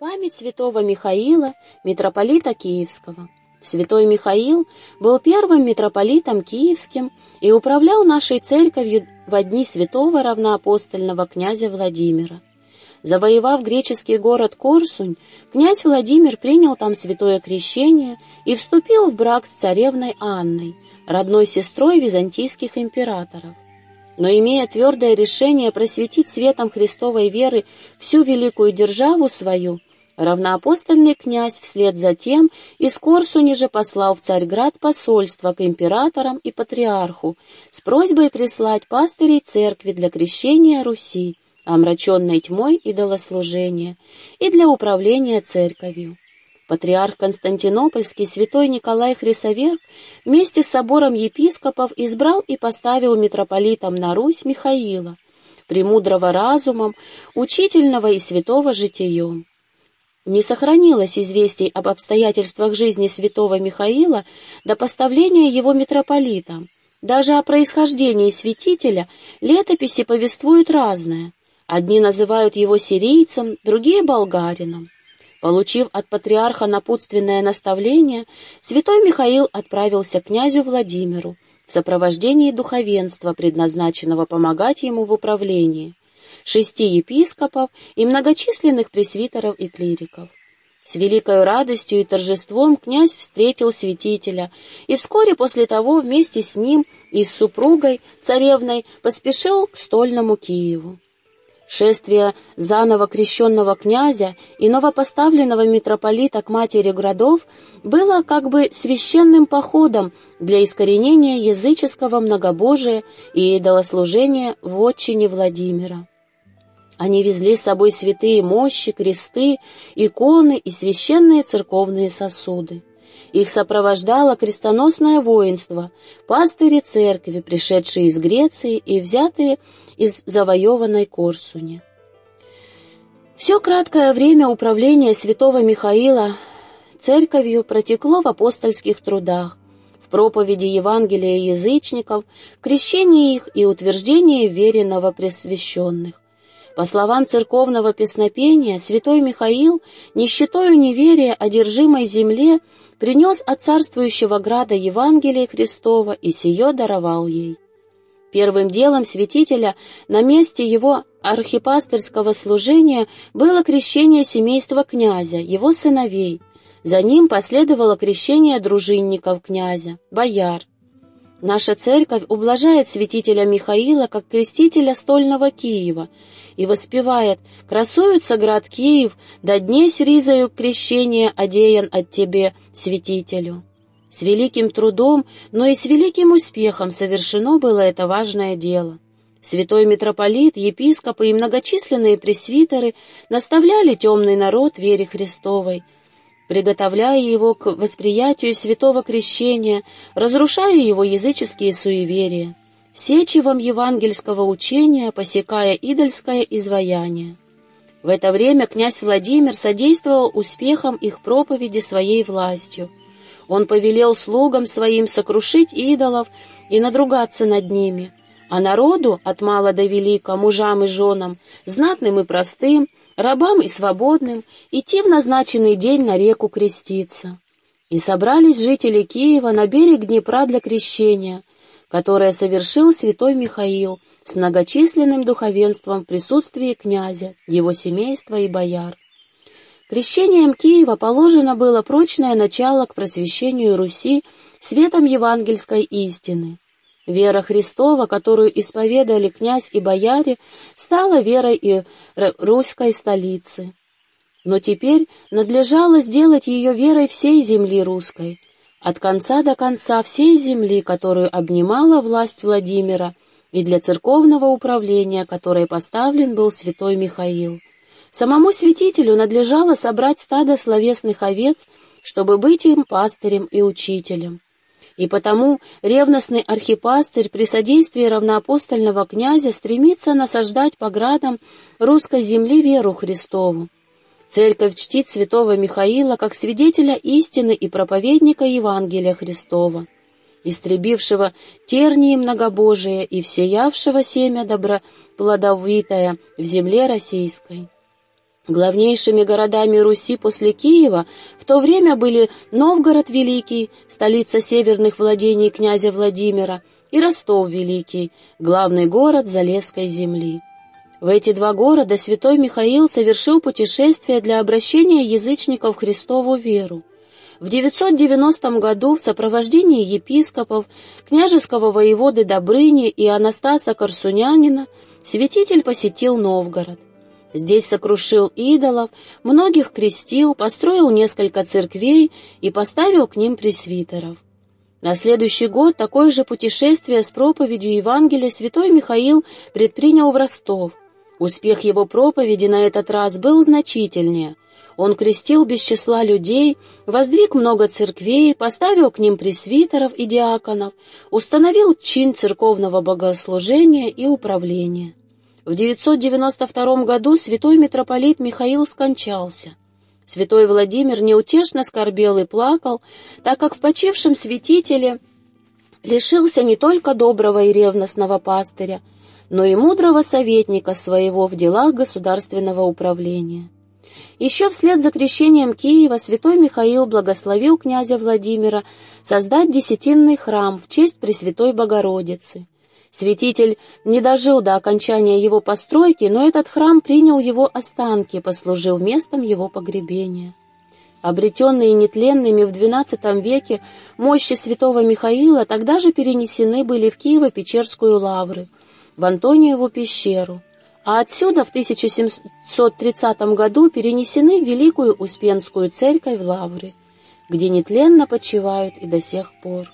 Память святого Михаила, митрополита Киевского. Святой Михаил был первым митрополитом киевским и управлял нашей церковью в дни святого равноапостольного князя Владимира. Завоевав греческий город Корсунь, князь Владимир принял там святое крещение и вступил в брак с царевной Анной, родной сестрой византийских императоров. Но имея твердое решение просветить светом Христовой веры всю великую державу свою, Равноапостольный князь вслед за тем из Корсуни же послал в Царьград посольство к императорам и патриарху с просьбой прислать пастырей церкви для крещения Руси, омраченной тьмой идолослужения, и для управления церковью. Патриарх Константинопольский святой Николай Хрисоверк вместе с собором епископов избрал и поставил митрополитом на Русь Михаила, премудрого разумом, учительного и святого житием не сохранилось известий об обстоятельствах жизни святого Михаила до поставления его митрополитом. Даже о происхождении святителя летописи повествуют разное. Одни называют его сирийцем, другие — болгарином. Получив от патриарха напутственное наставление, святой Михаил отправился к князю Владимиру в сопровождении духовенства, предназначенного помогать ему в управлении шести епископов и многочисленных пресвитеров и клириков. С великой радостью и торжеством князь встретил святителя, и вскоре после того вместе с ним и с супругой, царевной, поспешил к стольному Киеву. Шествие заново крещенного князя и новопоставленного митрополита к матери городов было как бы священным походом для искоренения языческого многобожия и идолослужения в отчине Владимира. Они везли с собой святые мощи, кресты, иконы и священные церковные сосуды. Их сопровождало крестоносное воинство, пастыри церкви, пришедшие из Греции и взятые из завоеванной Корсуни. Все краткое время управления святого Михаила церковью протекло в апостольских трудах, в проповеди Евангелия язычников, крещении их и утверждении вере новопресвященных. По словам церковного песнопения, святой Михаил, нищетою неверия одержимой земле, принес от царствующего града Евангелие Христова и сие даровал ей. Первым делом святителя на месте его архипастырского служения было крещение семейства князя, его сыновей. За ним последовало крещение дружинников князя, бояр. Наша церковь ублажает святителя Михаила как крестителя стольного Киева и воспевает «Красуется град Киев, да днесь ризою крещение одеян от тебе, святителю». С великим трудом, но и с великим успехом совершено было это важное дело. Святой митрополит, епископы и многочисленные пресвитеры наставляли темный народ вере Христовой, приготовляя его к восприятию святого крещения, разрушая его языческие суеверия сечевом евангельского учения, посекая идольское изваяние. В это время князь Владимир содействовал успехам их проповеди своей властью. Он повелел слугам своим сокрушить идолов и надругаться над ними, а народу, от мала до велика, мужам и женам, знатным и простым, рабам и свободным, идти в назначенный день на реку креститься. И собрались жители Киева на берег Днепра для крещения, которое совершил святой Михаил с многочисленным духовенством в присутствии князя, его семейства и бояр. Крещением Киева положено было прочное начало к просвещению Руси светом евангельской истины. Вера Христова, которую исповедали князь и бояре, стала верой и русской столицы. Но теперь надлежало сделать ее верой всей земли русской, от конца до конца всей земли, которую обнимала власть Владимира, и для церковного управления, которой поставлен был святой Михаил. Самому святителю надлежало собрать стадо словесных овец, чтобы быть им пастырем и учителем. И потому ревностный архипастырь при содействии равноапостольного князя стремится насаждать по градам русской земли веру Христову. Церковь чтит святого Михаила как свидетеля истины и проповедника Евангелия Христова, истребившего тернии многобожие и всеявшего семя доброплодовитое в земле российской. Главнейшими городами Руси после Киева в то время были Новгород Великий, столица северных владений князя Владимира, и Ростов Великий, главный город Залесской земли. В эти два города святой Михаил совершил путешествие для обращения язычников в Христову веру. В 990 году в сопровождении епископов, княжеского воеводы Добрыни и Анастаса Корсунянина святитель посетил Новгород. Здесь сокрушил идолов, многих крестил, построил несколько церквей и поставил к ним пресвитеров. На следующий год такое же путешествие с проповедью Евангелия святой Михаил предпринял в Ростов. Успех его проповеди на этот раз был значительнее. Он крестил без числа людей, воздвиг много церквей, поставил к ним пресвитеров и диаконов, установил чин церковного богослужения и управления. В 992 году святой митрополит Михаил скончался. Святой Владимир неутешно скорбел и плакал, так как в почившем святителе лишился не только доброго и ревностного пастыря, но и мудрого советника своего в делах государственного управления. Еще вслед за крещением Киева святой Михаил благословил князя Владимира создать десятинный храм в честь Пресвятой Богородицы — Святитель не дожил до окончания его постройки, но этот храм принял его останки, послужил местом его погребения. Обретенные нетленными в XII веке мощи святого Михаила тогда же перенесены были в Киево-Печерскую лавры, в Антониеву пещеру, а отсюда в 1730 году перенесены в Великую Успенскую церковь в Лавры, где нетленно почивают и до сих пор.